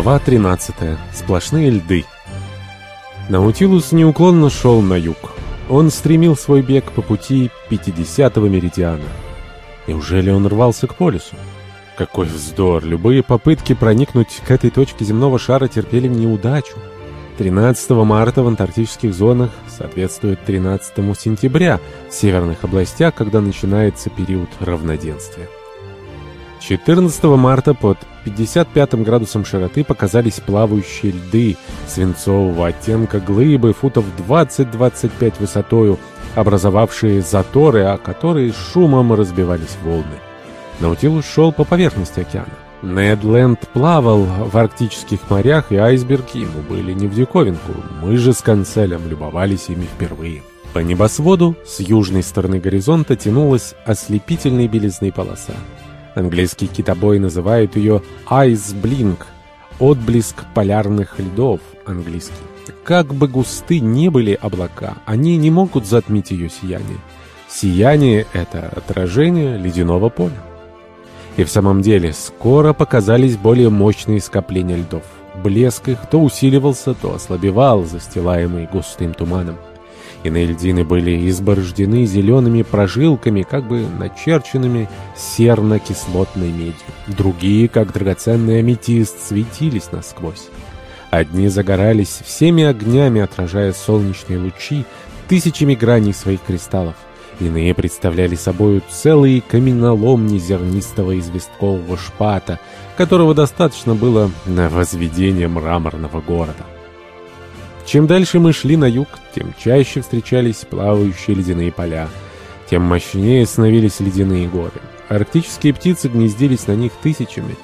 Глава 13. Сплошные льды. Наутилус неуклонно шел на юг. Он стремил свой бег по пути 50-го меридиана. Неужели он рвался к полюсу? Какой вздор! Любые попытки проникнуть к этой точке земного шара терпели неудачу. 13 марта в антарктических зонах соответствует 13 сентября в северных областях, когда начинается период равноденствия. 14 марта под 55 градусом широты показались плавающие льды свинцового оттенка глыбы футов 20-25 высотою, образовавшие заторы, о которые шумом разбивались волны. Наутилус шел по поверхности океана. Недленд плавал в арктических морях, и айсберги ему были не в диковинку. Мы же с Канцелем любовались ими впервые. По небосводу с южной стороны горизонта тянулась ослепительной белизной полоса. Английские китобои называют ее «ice blink» — «отблеск полярных льдов» английский. Как бы густы ни были облака, они не могут затмить ее сияние. Сияние — это отражение ледяного поля. И в самом деле скоро показались более мощные скопления льдов. Блеск их то усиливался, то ослабевал, застилаемый густым туманом. Иные льдины были изборождены зелеными прожилками, как бы начерченными серно-кислотной медью. Другие, как драгоценный аметист, светились насквозь. Одни загорались всеми огнями, отражая солнечные лучи, тысячами граней своих кристаллов. Иные представляли собою целые каменоломни зернистого известкового шпата, которого достаточно было на возведение мраморного города. Чем дальше мы шли на юг, тем чаще встречались плавающие ледяные поля, тем мощнее становились ледяные горы. Арктические птицы гнездились на них тысячами.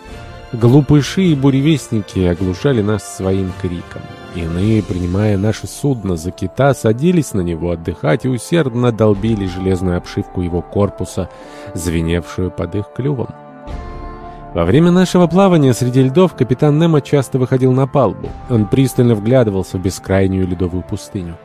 Глупыши и буревестники оглушали нас своим криком. Иные, принимая наше судно за кита, садились на него отдыхать и усердно долбили железную обшивку его корпуса, звеневшую под их клювом. Во время нашего плавания среди льдов капитан Немо часто выходил на палубу. Он пристально вглядывался в бескрайнюю ледовую пустыню.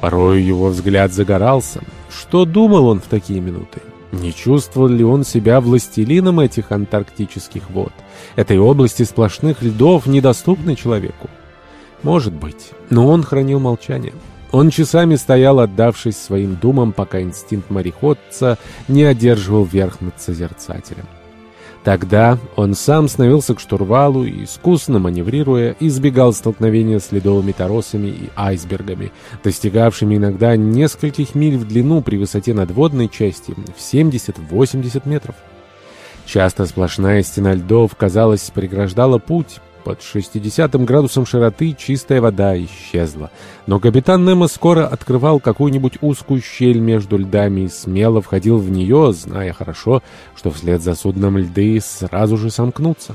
Порою его взгляд загорался. Что думал он в такие минуты? Не чувствовал ли он себя властелином этих антарктических вод? Этой области сплошных льдов, недоступной человеку? Может быть, но он хранил молчание. Он часами стоял, отдавшись своим думам, пока инстинкт мореходца не одерживал верх над созерцателем. Тогда он сам становился к штурвалу и, искусно маневрируя, избегал столкновения с ледовыми торосами и айсбергами, достигавшими иногда нескольких миль в длину при высоте надводной части в 70-80 метров. Часто сплошная стена льдов, казалось, преграждала путь, под 60 градусом широты чистая вода исчезла. Но капитан Немо скоро открывал какую-нибудь узкую щель между льдами и смело входил в нее, зная хорошо, что вслед за судном льды сразу же сомкнутся.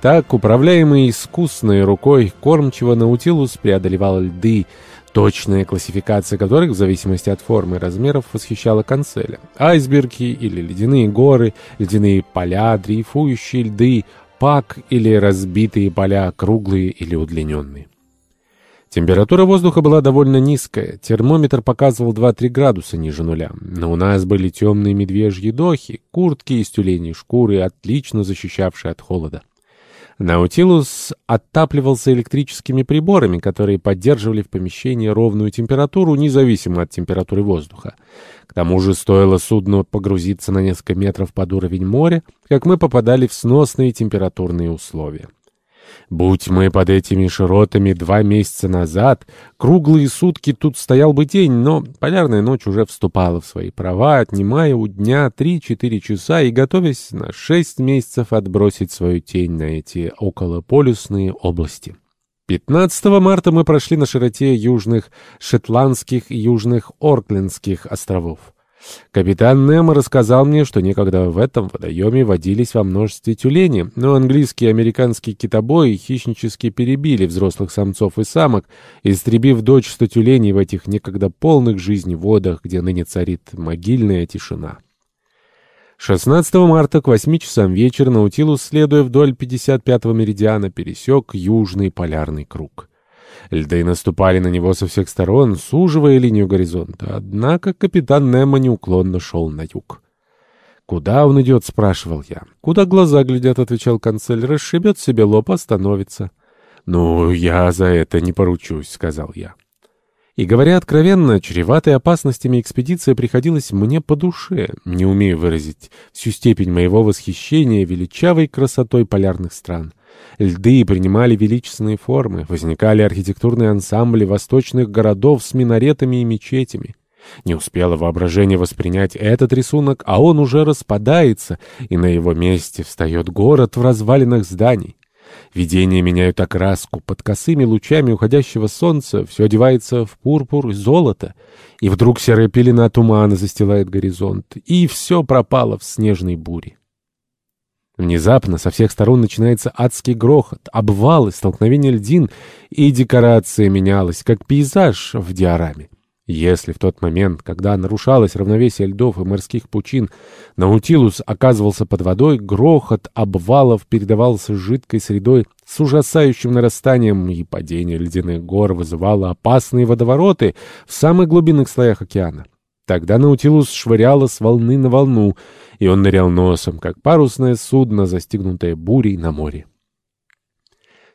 Так, управляемый искусной рукой кормчего Наутилус преодолевал льды, точная классификация которых, в зависимости от формы и размеров, восхищала канцеля. Айсберги или ледяные горы, ледяные поля, дрейфующие льды — пак или разбитые поля, круглые или удлиненные. Температура воздуха была довольно низкая, термометр показывал 2-3 градуса ниже нуля, но у нас были темные медвежьи дохи, куртки из тюленей шкуры, отлично защищавшие от холода. Наутилус отапливался электрическими приборами, которые поддерживали в помещении ровную температуру, независимо от температуры воздуха. К тому же стоило судну погрузиться на несколько метров под уровень моря, как мы попадали в сносные температурные условия. Будь мы под этими широтами два месяца назад, круглые сутки тут стоял бы день, но полярная ночь уже вступала в свои права, отнимая у дня 3-4 часа и готовясь на 6 месяцев отбросить свою тень на эти околополюсные области. 15 марта мы прошли на широте южных Шотландских и южных Орклендских островов. Капитан Немо рассказал мне, что некогда в этом водоеме водились во множестве тюлени, но английские и американские китобои хищнически перебили взрослых самцов и самок, истребив дочисто тюленей в этих некогда полных жизни водах, где ныне царит могильная тишина. 16 марта к 8 часам вечера Наутилус, следуя вдоль 55-го меридиана, пересек южный полярный круг. Льды наступали на него со всех сторон, суживая линию горизонта. Однако капитан Немо неуклонно шел на юг. «Куда он идет?» — спрашивал я. «Куда глаза глядят?» — отвечал канцель. «Расшибет себе лоб, остановится». «Ну, я за это не поручусь», — сказал я. И говоря откровенно, чреватой опасностями экспедиция приходилась мне по душе, не умею выразить всю степень моего восхищения величавой красотой полярных стран. Льды принимали величественные формы, возникали архитектурные ансамбли восточных городов с минаретами и мечетями. Не успело воображение воспринять этот рисунок, а он уже распадается, и на его месте встает город в развалинах зданий. Видения меняют окраску. Под косыми лучами уходящего солнца все одевается в пурпур и золото. И вдруг серая пелена тумана застилает горизонт. И все пропало в снежной буре. Внезапно со всех сторон начинается адский грохот, обвалы, столкновение льдин, и декорация менялась, как пейзаж в диораме. Если в тот момент, когда нарушалось равновесие льдов и морских пучин, Наутилус оказывался под водой, грохот обвалов передавался жидкой средой с ужасающим нарастанием, и падение ледяных гор вызывало опасные водовороты в самых глубинных слоях океана. Тогда Наутилус швыряло с волны на волну, и он нырял носом, как парусное судно, застигнутое бурей на море.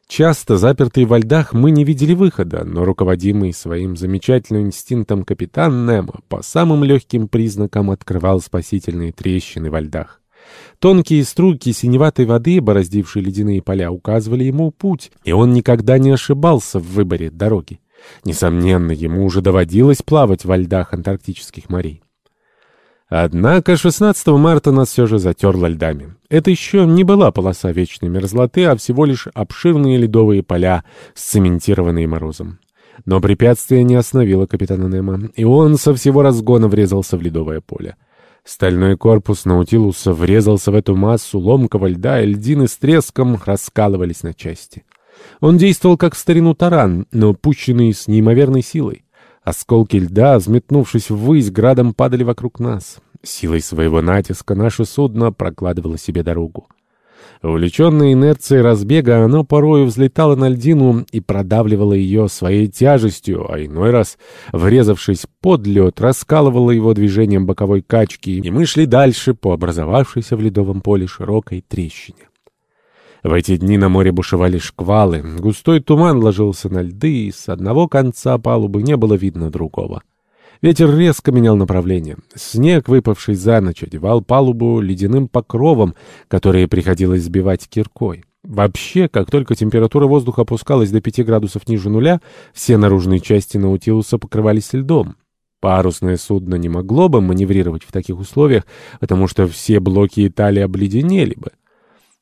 Часто, запертые во льдах, мы не видели выхода, но руководимый своим замечательным инстинктом капитан Немо по самым легким признакам открывал спасительные трещины во льдах. Тонкие струйки синеватой воды, бороздившие ледяные поля, указывали ему путь, и он никогда не ошибался в выборе дороги. Несомненно, ему уже доводилось плавать во льдах антарктических морей. Однако 16 марта нас все же затерло льдами. Это еще не была полоса вечной мерзлоты, а всего лишь обширные ледовые поля, сцементированные морозом. Но препятствие не остановило капитана Немо, и он со всего разгона врезался в ледовое поле. Стальной корпус Наутилуса врезался в эту массу ломкого льда, и льдины с треском раскалывались на части. Он действовал как в старину таран, но пущенный с неимоверной силой. Осколки льда, взметнувшись ввысь, градом падали вокруг нас. Силой своего натиска наше судно прокладывало себе дорогу. Увлеченной инерцией разбега, оно порою взлетало на льдину и продавливало ее своей тяжестью, а иной раз, врезавшись под лед, раскалывало его движением боковой качки, и мы шли дальше по образовавшейся в ледовом поле широкой трещине. В эти дни на море бушевали шквалы, густой туман ложился на льды, и с одного конца палубы не было видно другого. Ветер резко менял направление. Снег, выпавший за ночь, одевал палубу ледяным покровом, который приходилось сбивать киркой. Вообще, как только температура воздуха опускалась до 5 градусов ниже нуля, все наружные части Наутилуса покрывались льдом. Парусное судно не могло бы маневрировать в таких условиях, потому что все блоки Италии обледенели бы.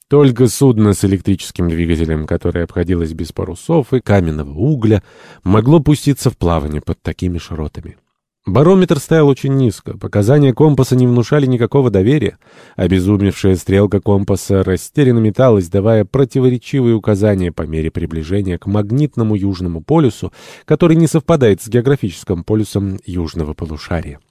Только судно с электрическим двигателем, которое обходилось без парусов и каменного угля, могло пуститься в плавание под такими широтами. Барометр стоял очень низко, показания компаса не внушали никакого доверия. Обезумевшая стрелка компаса растерянно металась, давая противоречивые указания по мере приближения к магнитному южному полюсу, который не совпадает с географическим полюсом южного полушария.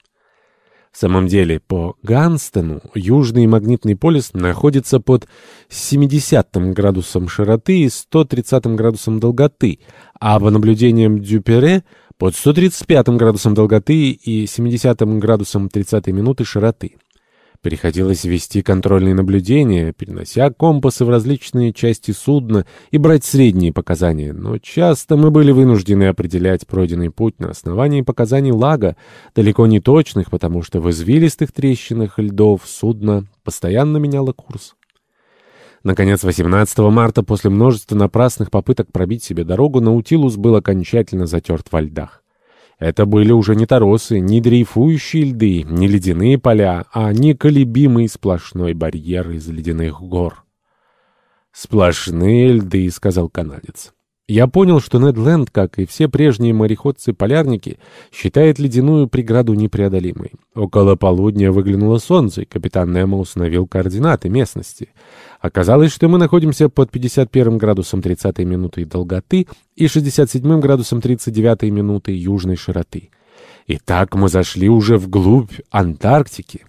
В самом деле, по Ганстену южный магнитный полюс находится под 70 градусом широты и 130 градусом долготы, а по наблюдениям Дюпере под 135 градусом долготы и 70 градусом 30 минуты широты. Приходилось вести контрольные наблюдения, перенося компасы в различные части судна и брать средние показания, но часто мы были вынуждены определять пройденный путь на основании показаний лага, далеко не точных, потому что в извилистых трещинах льдов судно постоянно меняло курс. Наконец, 18 марта, после множества напрасных попыток пробить себе дорогу, Наутилус был окончательно затерт во льдах. Это были уже не торосы, не дрейфующие льды, не ледяные поля, а неколебимый сплошной барьер из ледяных гор. «Сплошные льды», — сказал канадец. Я понял, что Нед Ленд, как и все прежние мореходцы-полярники, считает ледяную преграду непреодолимой. Около полудня выглянуло солнце, и капитан Немо установил координаты местности. Оказалось, что мы находимся под 51 градусом 30 минуты долготы и 67 градусом 39 минуты южной широты. И так мы зашли уже вглубь Антарктики.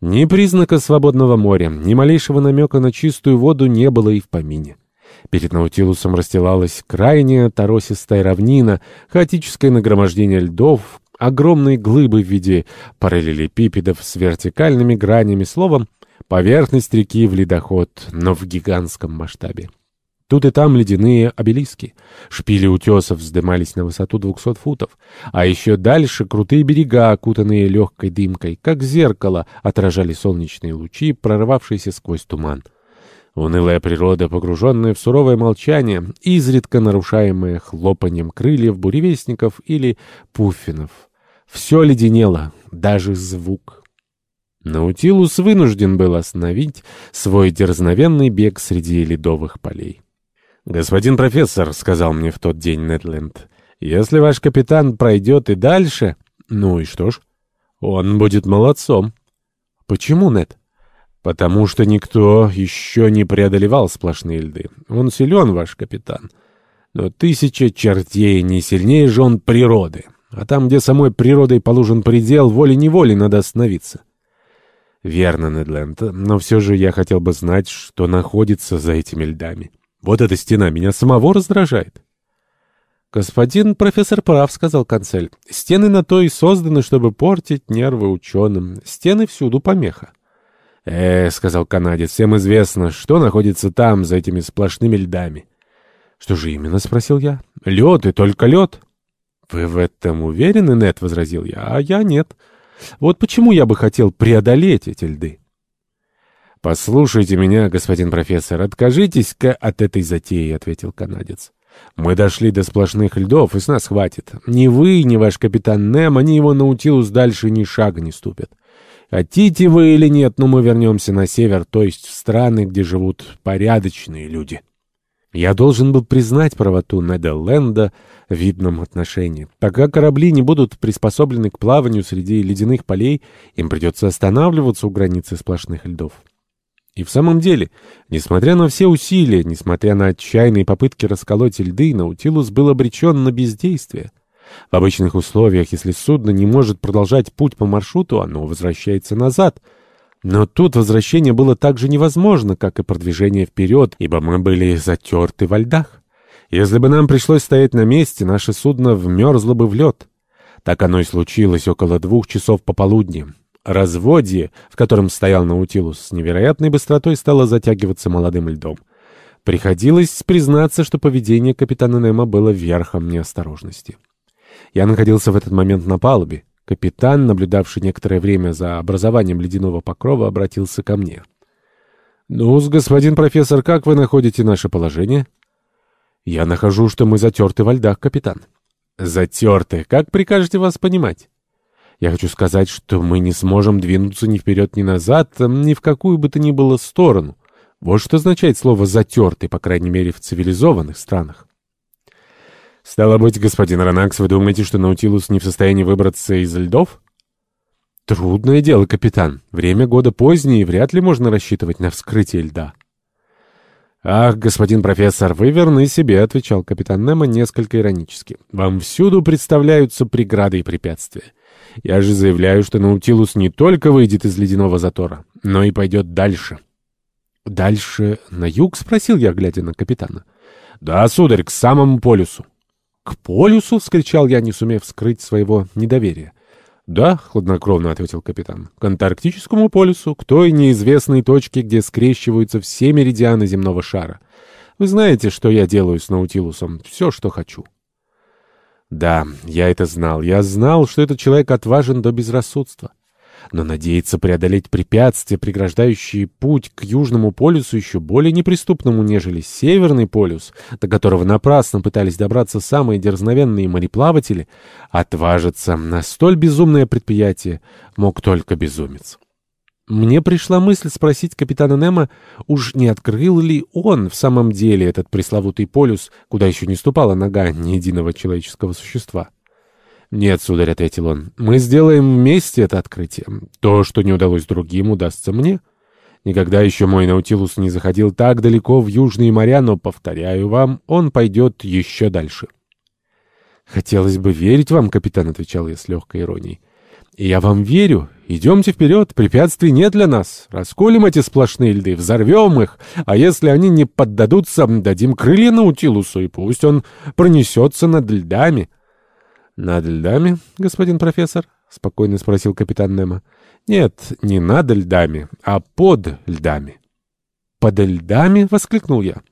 Ни признака свободного моря, ни малейшего намека на чистую воду не было и в помине. Перед Наутилусом расстилалась крайняя торосистая равнина, хаотическое нагромождение льдов, Огромные глыбы в виде параллелепипедов с вертикальными гранями, словом, поверхность реки в ледоход, но в гигантском масштабе. Тут и там ледяные обелиски. Шпили утесов вздымались на высоту двухсот футов. А еще дальше крутые берега, окутанные легкой дымкой, как зеркало, отражали солнечные лучи, прорывавшиеся сквозь туман. Унылая природа, погруженная в суровое молчание, изредка нарушаемая хлопанием крыльев буревестников или пуффинов. Все леденело, даже звук. Наутилус вынужден был остановить свой дерзновенный бег среди ледовых полей. «Господин профессор», — сказал мне в тот день Нетленд, — «если ваш капитан пройдет и дальше...» «Ну и что ж?» «Он будет молодцом». «Почему, Нет?» Потому что никто еще не преодолевал сплошные льды. Он силен, ваш капитан. Но тысяча чертей не сильнее же он природы. А там, где самой природой положен предел, волей-неволей надо остановиться. Верно, Недленд, но все же я хотел бы знать, что находится за этими льдами. Вот эта стена меня самого раздражает. «Господин профессор прав», — сказал канцель. «Стены на то и созданы, чтобы портить нервы ученым. Стены всюду помеха». «Э, — сказал канадец, — всем известно, что находится там, за этими сплошными льдами». «Что же именно?» — спросил я. «Лед и только лед». «Вы в этом уверены, Нет?» — возразил я. «А я нет. Вот почему я бы хотел преодолеть эти льды». «Послушайте меня, господин профессор, откажитесь-ка от этой затеи», — ответил канадец. «Мы дошли до сплошных льдов, и с нас хватит. Ни вы, ни ваш капитан Немо, ни его Наутилус дальше ни шага не ступят. Хотите вы или нет, но мы вернемся на север, то есть в страны, где живут порядочные люди. Я должен был признать правоту Неделленда в видном отношении. Пока корабли не будут приспособлены к плаванию среди ледяных полей, им придется останавливаться у границы сплошных льдов. И в самом деле, несмотря на все усилия, несмотря на отчаянные попытки расколоть льды, Наутилус был обречен на бездействие. В обычных условиях, если судно не может продолжать путь по маршруту, оно возвращается назад. Но тут возвращение было так же невозможно, как и продвижение вперед, ибо мы были затерты во льдах. Если бы нам пришлось стоять на месте, наше судно вмерзло бы в лед. Так оно и случилось около двух часов пополудни. Разводье, в котором стоял Наутилус, с невероятной быстротой стало затягиваться молодым льдом. Приходилось признаться, что поведение капитана Немо было верхом неосторожности. Я находился в этот момент на палубе. Капитан, наблюдавший некоторое время за образованием ледяного покрова, обратился ко мне. ну господин профессор, как вы находите наше положение?» «Я нахожу, что мы затерты во льдах, капитан». «Затерты? Как прикажете вас понимать?» «Я хочу сказать, что мы не сможем двинуться ни вперед, ни назад, ни в какую бы то ни было сторону. Вот что означает слово «затертый», по крайней мере, в цивилизованных странах». «Стало быть, господин Ранакс, вы думаете, что Наутилус не в состоянии выбраться из льдов?» «Трудное дело, капитан. Время года позднее, и вряд ли можно рассчитывать на вскрытие льда». «Ах, господин профессор, вы верны себе», — отвечал капитан Немо несколько иронически. «Вам всюду представляются преграды и препятствия. Я же заявляю, что Наутилус не только выйдет из ледяного затора, но и пойдет дальше». «Дальше на юг?» — спросил я, глядя на капитана. «Да, сударь, к самому полюсу». «К полюсу?» — вскричал я, не сумев скрыть своего недоверия. «Да», — хладнокровно ответил капитан, — «к Антарктическому полюсу, к той неизвестной точке, где скрещиваются все меридианы земного шара. Вы знаете, что я делаю с Наутилусом, все, что хочу». Да, я это знал. Я знал, что этот человек отважен до безрассудства но надеяться преодолеть препятствия, преграждающие путь к Южному полюсу, еще более неприступному, нежели Северный полюс, до которого напрасно пытались добраться самые дерзновенные мореплаватели, отважиться на столь безумное предприятие мог только безумец. Мне пришла мысль спросить капитана Немо, уж не открыл ли он в самом деле этот пресловутый полюс, куда еще не ступала нога ни единого человеческого существа. «Нет, сударь», — ответил он, — «мы сделаем вместе это открытие. То, что не удалось другим, удастся мне. Никогда еще мой Наутилус не заходил так далеко в южные моря, но, повторяю вам, он пойдет еще дальше». «Хотелось бы верить вам, капитан», — отвечал я с легкой иронией. «И я вам верю. Идемте вперед, препятствий нет для нас. Расколем эти сплошные льды, взорвем их, а если они не поддадутся, дадим крылья Наутилусу, и пусть он пронесется над льдами». «Над льдами, господин профессор?» — спокойно спросил капитан Немо. «Нет, не над льдами, а под льдами». «Под льдами?» — воскликнул я.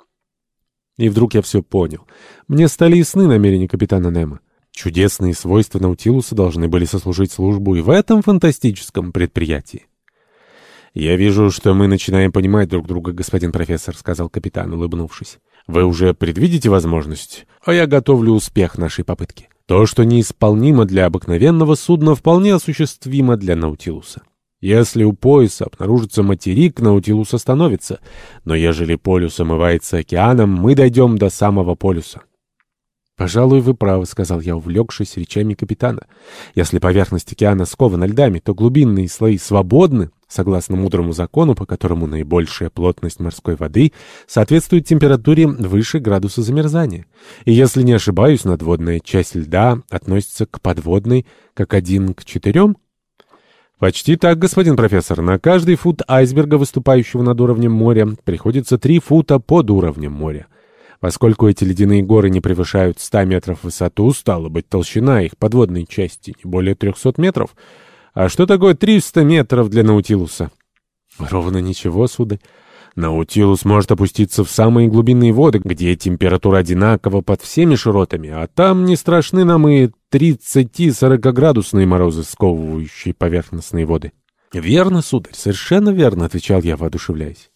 И вдруг я все понял. Мне стали ясны намерения капитана Немо. Чудесные свойства Наутилуса должны были сослужить службу и в этом фантастическом предприятии. «Я вижу, что мы начинаем понимать друг друга, господин профессор», — сказал капитан, улыбнувшись. «Вы уже предвидите возможность, а я готовлю успех нашей попытки. То, что неисполнимо для обыкновенного судна, вполне осуществимо для Наутилуса. Если у пояса обнаружится материк, Наутилус остановится, но ежели полюс омывается океаном, мы дойдем до самого полюса». «Пожалуй, вы правы», — сказал я, увлекшись речами капитана. «Если поверхность океана скована льдами, то глубинные слои свободны, согласно мудрому закону, по которому наибольшая плотность морской воды соответствует температуре выше градуса замерзания. И если не ошибаюсь, надводная часть льда относится к подводной как один к четырем». «Почти так, господин профессор. На каждый фут айсберга, выступающего над уровнем моря, приходится три фута под уровнем моря». Поскольку эти ледяные горы не превышают 100 метров в высоту, стало быть, толщина их подводной части не более 300 метров. А что такое 300 метров для Наутилуса? Ровно ничего, сударь. Наутилус может опуститься в самые глубинные воды, где температура одинакова под всеми широтами, а там не страшны нам и 30-40 градусные морозы, сковывающие поверхностные воды. «Верно, сударь, совершенно верно», — отвечал я, воодушевляясь.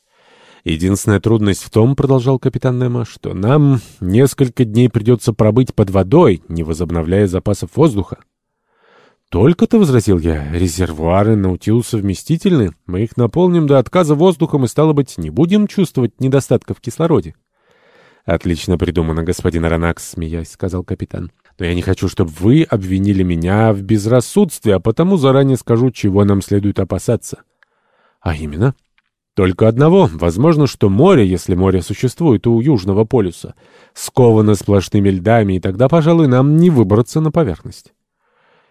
Единственная трудность в том, — продолжал капитан Немо, — что нам несколько дней придется пробыть под водой, не возобновляя запасов воздуха. «Только-то», — возразил я, — «резервуары Наутилуса вместительны. Мы их наполним до отказа воздухом и, стало быть, не будем чувствовать недостатка в кислороде». «Отлично придумано, господин Аронакс», — смеясь, — сказал капитан. «Но я не хочу, чтобы вы обвинили меня в безрассудстве, а потому заранее скажу, чего нам следует опасаться». «А именно?» Только одного. Возможно, что море, если море существует у Южного полюса, сковано сплошными льдами, и тогда, пожалуй, нам не выбраться на поверхность.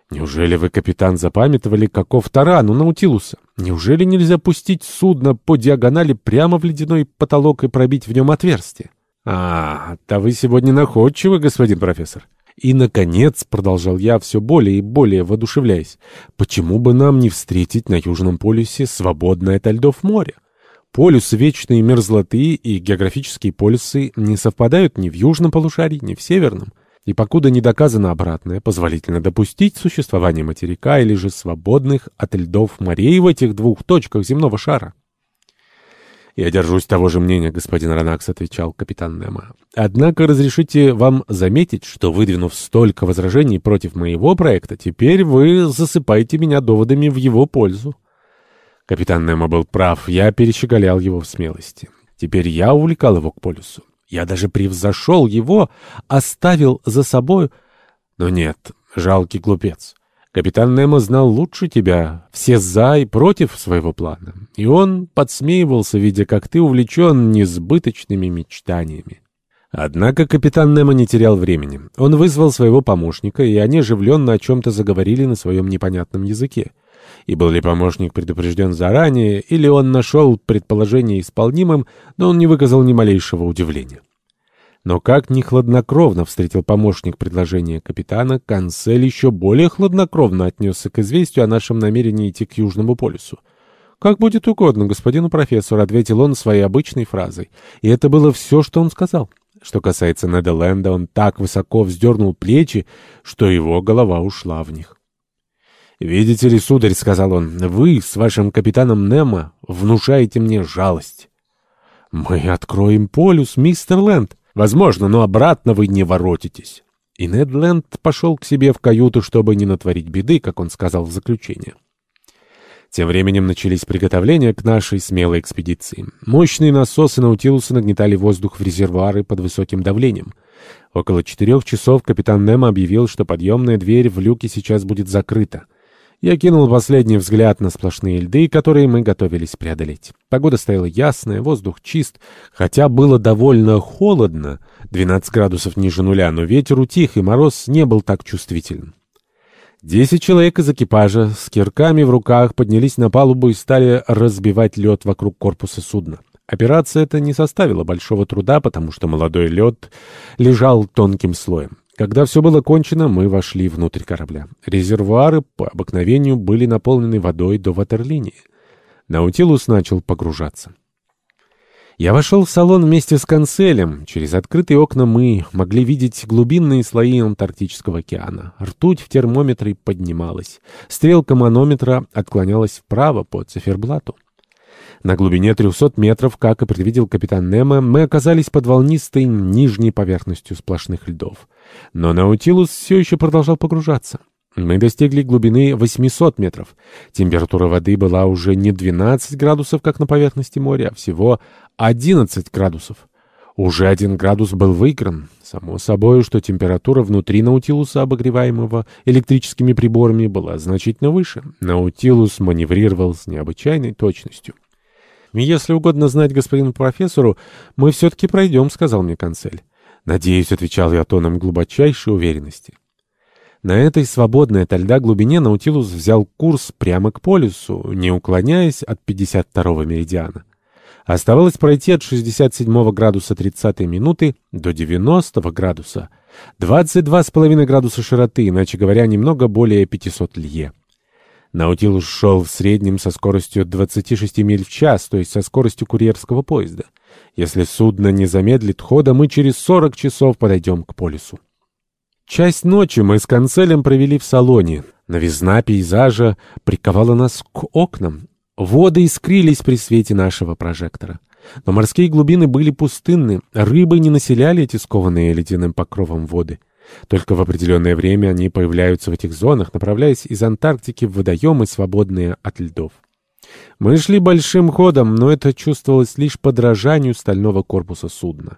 Неужели вы, капитан, запамятовали, каков таран у Наутилуса? Неужели нельзя пустить судно по диагонали прямо в ледяной потолок и пробить в нем отверстие? А, да вы сегодня находчивы, господин профессор. И, наконец, продолжал я, все более и более воодушевляясь, почему бы нам не встретить на Южном полюсе свободное от льдов море? Полюсы вечной мерзлоты и географические полюсы не совпадают ни в южном полушарии, ни в северном. И покуда не доказано обратное, позволительно допустить существование материка или же свободных от льдов морей в этих двух точках земного шара. «Я держусь того же мнения, господин Ранакс», — отвечал капитан Немо. «Однако разрешите вам заметить, что, выдвинув столько возражений против моего проекта, теперь вы засыпаете меня доводами в его пользу». Капитан Немо был прав, я перещеголял его в смелости. Теперь я увлекал его к полюсу. Я даже превзошел его, оставил за собой... Но нет, жалкий глупец. Капитан Немо знал лучше тебя, все за и против своего плана. И он подсмеивался, видя, как ты увлечен несбыточными мечтаниями. Однако капитан Немо не терял времени. Он вызвал своего помощника, и они оживленно о чем-то заговорили на своем непонятном языке. И был ли помощник предупрежден заранее, или он нашел предположение исполнимым, но он не выказал ни малейшего удивления. Но как ни хладнокровно встретил помощник предложение капитана, Канцель еще более хладнокровно отнесся к известию о нашем намерении идти к Южному полюсу. «Как будет угодно, господину профессору», — ответил он своей обычной фразой. И это было все, что он сказал. Что касается Неделенда, он так высоко вздернул плечи, что его голова ушла в них. «Видите ли, сударь, — сказал он, — вы с вашим капитаном Немо внушаете мне жалость». «Мы откроем полюс, мистер Лэнд. Возможно, но обратно вы не воротитесь». И Нед Ленд пошел к себе в каюту, чтобы не натворить беды, как он сказал в заключение. Тем временем начались приготовления к нашей смелой экспедиции. Мощные насосы Наутилуса нагнетали воздух в резервуары под высоким давлением. Около четырех часов капитан Немо объявил, что подъемная дверь в люке сейчас будет закрыта. Я кинул последний взгляд на сплошные льды, которые мы готовились преодолеть. Погода стояла ясная, воздух чист, хотя было довольно холодно, 12 градусов ниже нуля, но ветер утих, и мороз не был так чувствителен. Десять человек из экипажа с кирками в руках поднялись на палубу и стали разбивать лед вокруг корпуса судна. Операция эта не составила большого труда, потому что молодой лед лежал тонким слоем. Когда все было кончено, мы вошли внутрь корабля. Резервуары по обыкновению были наполнены водой до ватерлинии. Наутилус начал погружаться. Я вошел в салон вместе с канцелем. Через открытые окна мы могли видеть глубинные слои Антарктического океана. Ртуть в термометре поднималась. Стрелка манометра отклонялась вправо по циферблату. На глубине 300 метров, как и предвидел капитан Немо, мы оказались под волнистой нижней поверхностью сплошных льдов. Но Наутилус все еще продолжал погружаться. Мы достигли глубины 800 метров. Температура воды была уже не 12 градусов, как на поверхности моря, а всего 11 градусов. Уже один градус был выигран. Само собой, что температура внутри Наутилуса, обогреваемого электрическими приборами, была значительно выше. Наутилус маневрировал с необычайной точностью. «Если угодно знать господину профессору, мы все-таки пройдем», — сказал мне канцель. «Надеюсь», — отвечал я тоном глубочайшей уверенности. На этой свободной от льда глубине Наутилус взял курс прямо к полюсу, не уклоняясь от 52-го меридиана. Оставалось пройти от 67 градуса 30 минуты до 90 градуса, 22,5 градуса широты, иначе говоря, немного более 500 лье. Наутилус шел в среднем со скоростью 26 миль в час, то есть со скоростью курьерского поезда. Если судно не замедлит хода, мы через 40 часов подойдем к полюсу. Часть ночи мы с канцелем провели в салоне. Новизна пейзажа приковала нас к окнам. Воды искрились при свете нашего прожектора. Но морские глубины были пустынны, рыбы не населяли эти скованные ледяным покровом воды. Только в определенное время они появляются в этих зонах, направляясь из Антарктики в водоемы, свободные от льдов. Мы шли большим ходом, но это чувствовалось лишь подражанию стального корпуса судна.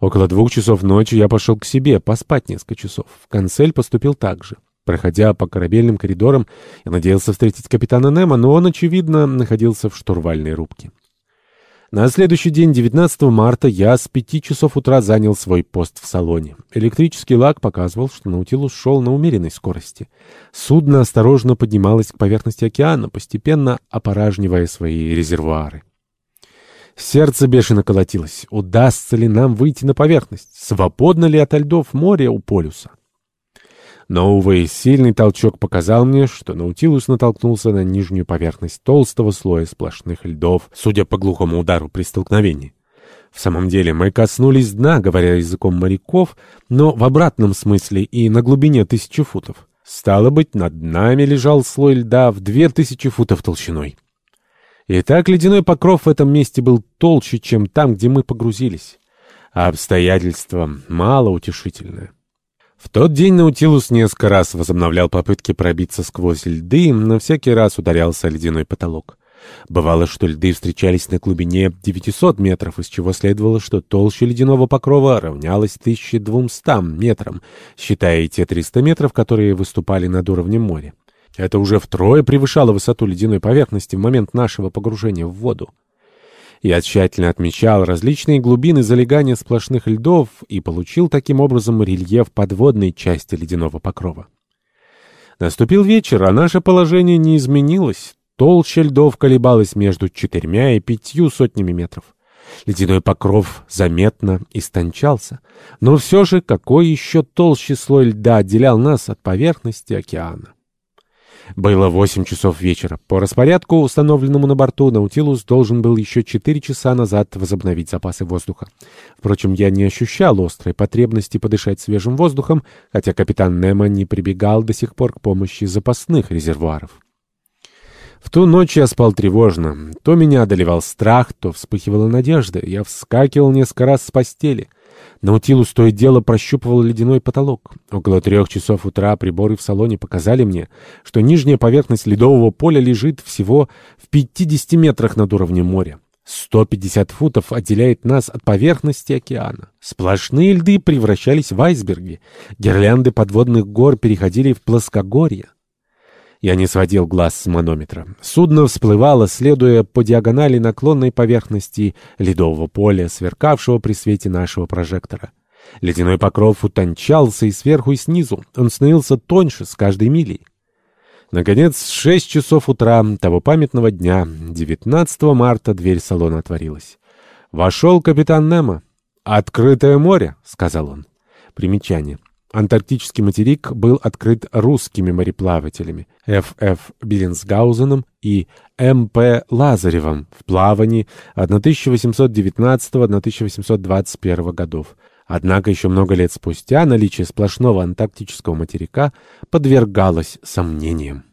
Около двух часов ночи я пошел к себе, поспать несколько часов. Канцель поступил так же. Проходя по корабельным коридорам, я надеялся встретить капитана Немо, но он, очевидно, находился в штурвальной рубке. На следующий день, 19 марта, я с пяти часов утра занял свой пост в салоне. Электрический лак показывал, что Наутилус шел на умеренной скорости. Судно осторожно поднималось к поверхности океана, постепенно опоражнивая свои резервуары. Сердце бешено колотилось. Удастся ли нам выйти на поверхность? Свободно ли от льдов море у полюса? Но, увы, сильный толчок показал мне, что Наутилус натолкнулся на нижнюю поверхность толстого слоя сплошных льдов, судя по глухому удару при столкновении. В самом деле мы коснулись дна, говоря языком моряков, но в обратном смысле и на глубине тысячи футов. Стало быть, над нами лежал слой льда в две тысячи футов толщиной. Итак, ледяной покров в этом месте был толще, чем там, где мы погрузились. А обстоятельства малоутешительные. В тот день Наутилус несколько раз возобновлял попытки пробиться сквозь льды, но всякий раз ударялся о ледяной потолок. Бывало, что льды встречались на глубине 900 метров, из чего следовало, что толща ледяного покрова равнялась 1200 метрам, считая те 300 метров, которые выступали над уровнем моря. Это уже втрое превышало высоту ледяной поверхности в момент нашего погружения в воду. Я тщательно отмечал различные глубины залегания сплошных льдов и получил таким образом рельеф подводной части ледяного покрова. Наступил вечер, а наше положение не изменилось. Толща льдов колебалась между четырьмя и пятью сотнями метров. Ледяной покров заметно истончался. Но все же, какой еще толще слой льда отделял нас от поверхности океана? Было восемь часов вечера. По распорядку, установленному на борту, Наутилус должен был еще четыре часа назад возобновить запасы воздуха. Впрочем, я не ощущал острой потребности подышать свежим воздухом, хотя капитан Немо не прибегал до сих пор к помощи запасных резервуаров. В ту ночь я спал тревожно. То меня одолевал страх, то вспыхивала надежда. Я вскакивал несколько раз с постели. Наутилус то и дело прощупывал ледяной потолок. Около трех часов утра приборы в салоне показали мне, что нижняя поверхность ледового поля лежит всего в 50 метрах над уровнем моря. 150 футов отделяет нас от поверхности океана. Сплошные льды превращались в айсберги. Гирлянды подводных гор переходили в плоскогорье. Я не сводил глаз с манометра. Судно всплывало, следуя по диагонали наклонной поверхности ледового поля, сверкавшего при свете нашего прожектора. Ледяной покров утончался и сверху, и снизу. Он становился тоньше с каждой милей. Наконец, шесть часов утра того памятного дня, 19 марта, дверь салона отворилась. Вошел капитан Немо. «Открытое море», — сказал он. Примечание. Антарктический материк был открыт русскими мореплавателями Ф.Ф. Беллинсгаузеном и М.П. Лазаревым в плавании 1819-1821 годов. Однако еще много лет спустя наличие сплошного антарктического материка подвергалось сомнениям.